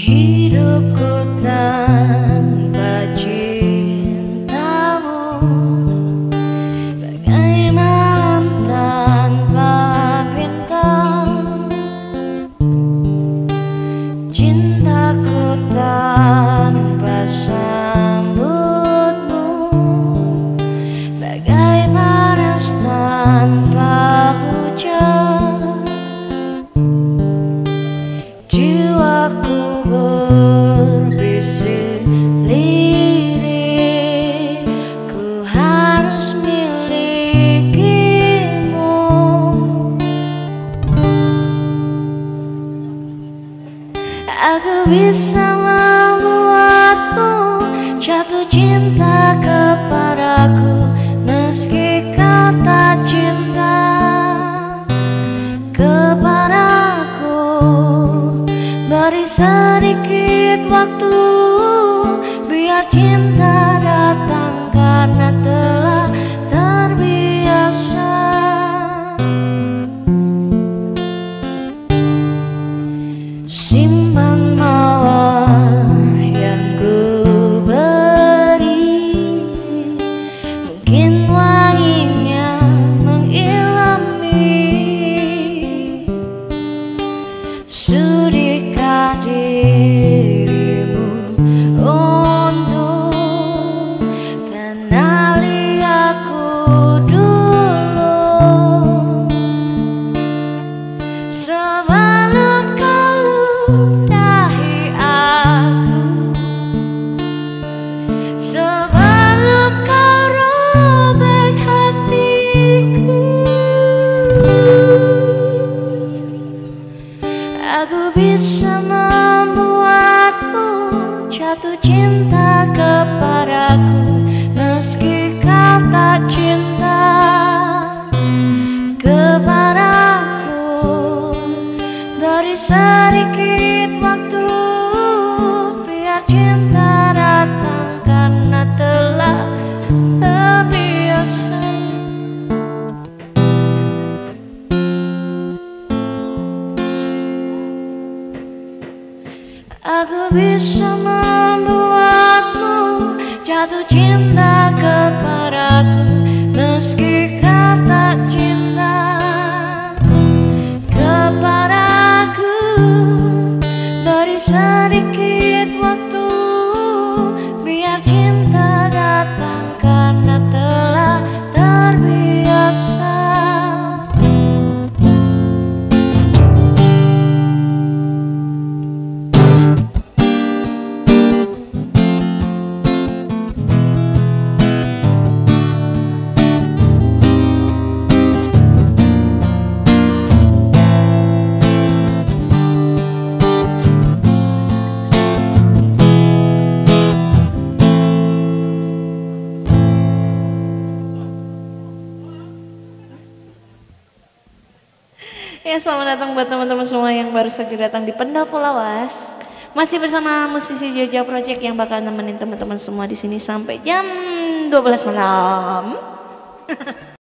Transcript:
Hidupku Aku bisa membuatmu jatuh cinta kepadaku Meski kau tak cinta kepadaku. Beri sedikit waktu Sama Sedikit waktu biar cinta datang karena telah terbiasa. Aku bisa membuatmu jatuh cinta Ya selamat datang buat teman-teman semua yang baru saja datang di Pendopo Lawas. Masih bersama musisi Jojo Project yang bakal nemenin teman-teman semua di sini sampai jam 12 malam.